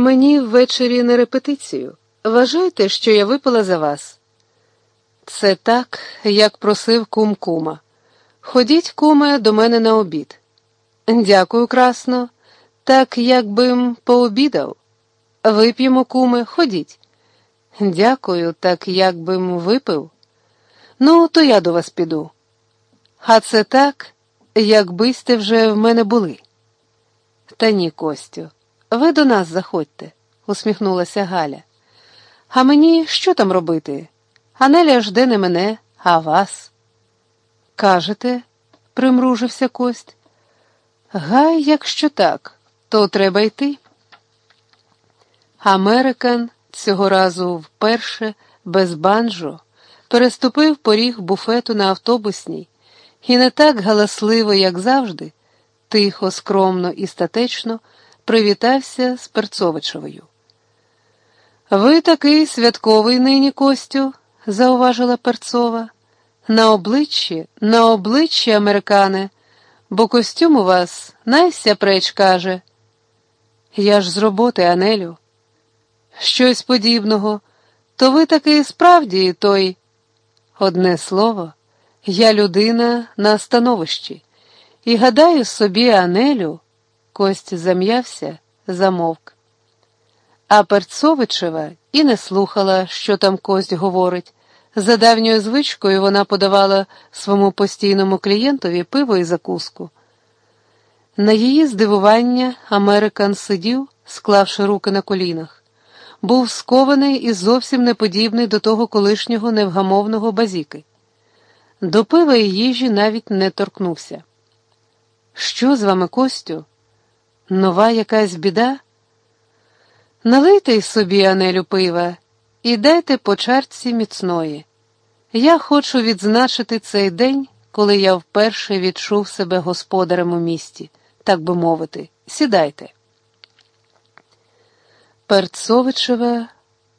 Мені ввечері на репетицію. Вважайте, що я випила за вас. Це так, як просив кум кума. Ходіть, куме, до мене на обід. Дякую, красно, так як бим пообідав. Вип'ємо, куме, ходіть. Дякую, так як бим випив. Ну, то я до вас піду. А це так, якби сте вже в мене були. Та ні, Костю, ви до нас заходьте, усміхнулася Галя. А мені що там робити? Анеля жде не мене, а вас. Кажете, примружився кость. Гай, якщо так, то треба йти. Американ цього разу вперше без банджо переступив поріг буфету на автобусній і не так галасливо, як завжди, тихо, скромно і статечно привітався з Перцовичевою. Ви такий святковий нині, Костю, зауважила Перцова. На обличчі, на обличчі, американе, бо костюм у вас найся преч каже. Я ж з роботи, Анелю. Щось подібного, то ви таки справді той. Одне слово, я людина на становищі, і гадаю собі, Анелю, Кость зам'явся, замовк. А Перцовичева і не слухала, що там кость говорить. За давньою звичкою вона подавала своєму постійному клієнтові пиво і закуску. На її здивування Американ сидів, склавши руки на колінах, був скований і зовсім не подібний до того колишнього невгамовного базіки. До пива і їжі навіть не торкнувся. Що з вами, Костю? Нова якась біда? Налийте собі, Анелю, пива, і дайте по чарці міцної. Я хочу відзначити цей день, коли я вперше відчув себе господарем у місті, так би мовити. Сідайте. Перцовичева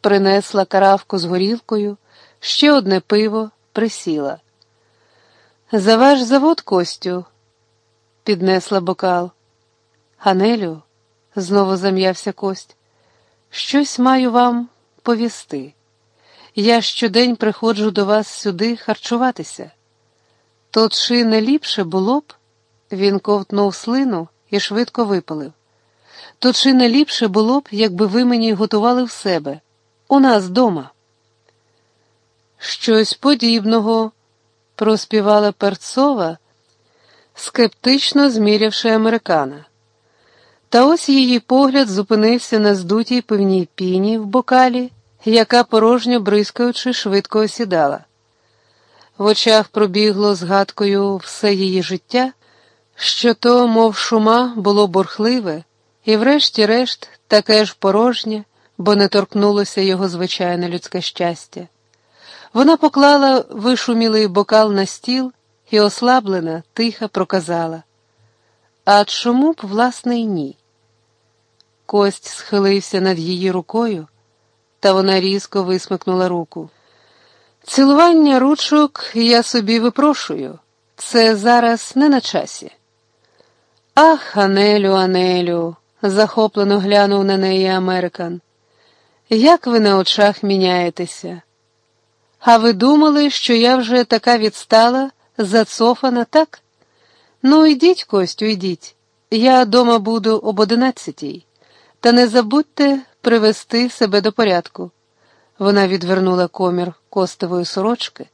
принесла каравку з горілкою, ще одне пиво присіла. За ваш завод, Костю, піднесла бокал. Ганелю, знову зам'явся кость, щось маю вам повісти. Я щодень приходжу до вас сюди харчуватися. То чи не ліпше було б? Він ковтнув слину і швидко випалив. То чи не ліпше було б, якби ви мені готували в себе, у нас дома? Щось подібного, проспівала перцова, скептично змірявши американа. Та ось її погляд зупинився на здутій пивній піні в бокалі яка порожньо бризкаючи, швидко осідала. В очах пробігло згадкою все її життя, що то, мов шума, було бурхливе, і, врешті-решт, таке ж порожнє, бо не торкнулося його звичайне людське щастя. Вона поклала вишумілий бокал на стіл і, ослаблена, тихо проказала. А чому б, власне, й ні? Кость схилився над її рукою та вона різко висмикнула руку. Цілування ручок я собі випрошую. Це зараз не на часі. Ах, Анелю, Анелю, захоплено глянув на неї Американ. Як ви на очах міняєтеся? А ви думали, що я вже така відстала, зацофана, так? Ну, йдіть, Костю, йдіть. Я дома буду об одинадцятій. Та не забудьте привести себе до порядку. Вона відвернула комір костової сорочки,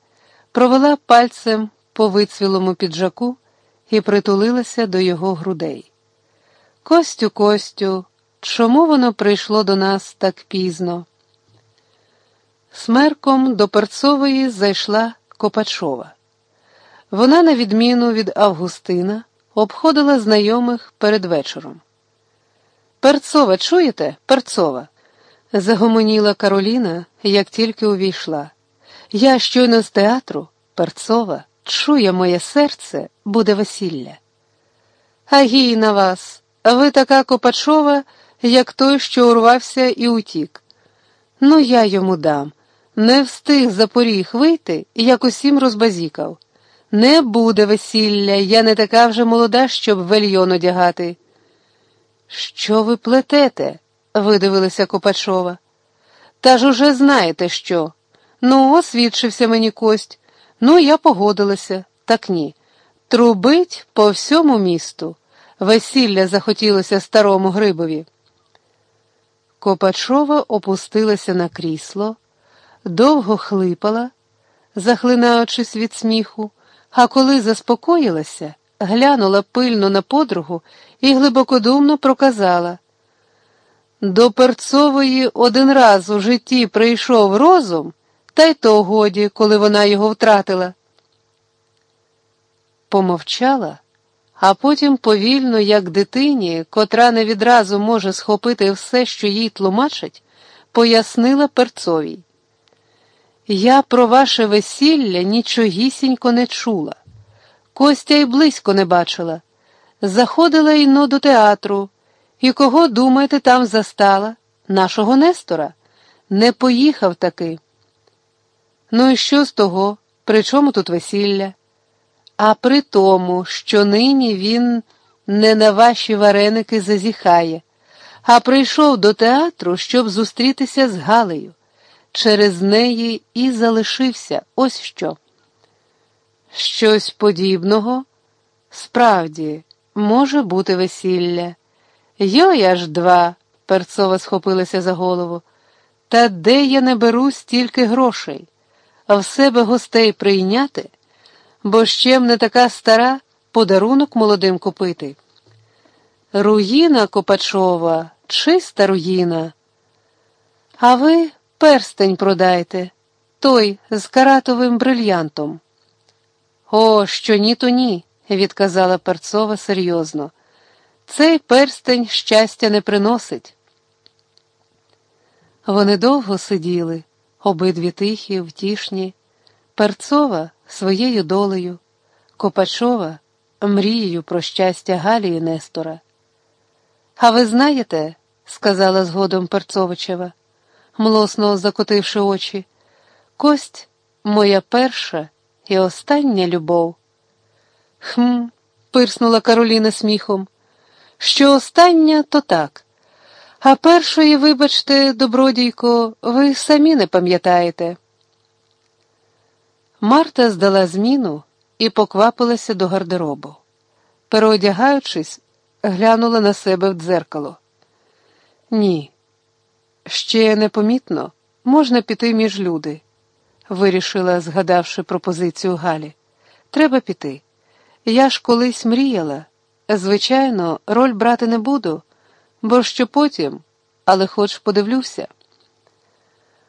провела пальцем по вицвілому піджаку і притулилася до його грудей. Костю, Костю, чому воно прийшло до нас так пізно? Смерком до Перцової зайшла Копачова. Вона, на відміну від Августина, обходила знайомих перед вечором. Перцова, чуєте? Перцова. Загомоніла Кароліна, як тільки увійшла. Я щойно з театру, перцова, чує моє серце, буде весілля. Агій на вас, ви така Копачова, як той, що урвався і утік. Ну, я йому дам. Не встиг за поріг вийти, як усім розбазікав. Не буде весілля, я не така вже молода, щоб вельйон одягати. Що ви плетете? видивилася Копачова. Та ж уже знаєте що. Ну, освідчився мені кость. Ну, я погодилася, так ні. Трубить по всьому місту. Весілля захотілося старому Грибові. Копачова опустилася на крісло, довго хлипала, захлинаючись від сміху, а коли заспокоїлася, глянула пильно на подругу і глибокодумно проказала. До перцової один раз у житті прийшов розум, та й то годі, коли вона його втратила. Помовчала, а потім повільно, як дитині, котра не відразу може схопити все, що їй тлумачить, пояснила перцовій. Я про ваше весілля нічогісінько не чула. Костя й близько не бачила. Заходила іно до театру. І кого, думаєте, там застала? Нашого Нестора? Не поїхав таки. Ну і що з того? При чому тут весілля? А при тому, що нині він не на ваші вареники зазіхає, а прийшов до театру, щоб зустрітися з Галею. Через неї і залишився ось що. Щось подібного справді може бути весілля. Йой аж два, перцова схопилася за голову. Та де я не беру стільки грошей, а в себе гостей прийняти, бо ще не така стара подарунок молодим купити. Руїна Копачова, чиста руїна. А ви перстень продайте, той з каратовим брильянтом. О, що ні, то ні, відказала перцова серйозно. Цей перстень щастя не приносить. Вони довго сиділи, обидві тихі, втішні, перцова своєю долею, Копачова мрією про щастя Галі і Нестора. А ви знаєте, сказала згодом Перцовичева, млосно закотивши очі, кость моя перша і остання любов. Хм, пирснула Кароліна сміхом. Що остання, то так. А першої, вибачте, добродійко, ви самі не пам'ятаєте. Марта здала зміну і поквапилася до гардеробу. Переодягаючись, глянула на себе в дзеркало. Ні, ще непомітно можна піти між люди, вирішила, згадавши пропозицію Галі. Треба піти. Я ж колись мріяла. Звичайно, роль брати не буду, бо що потім, але хоч подивлюся.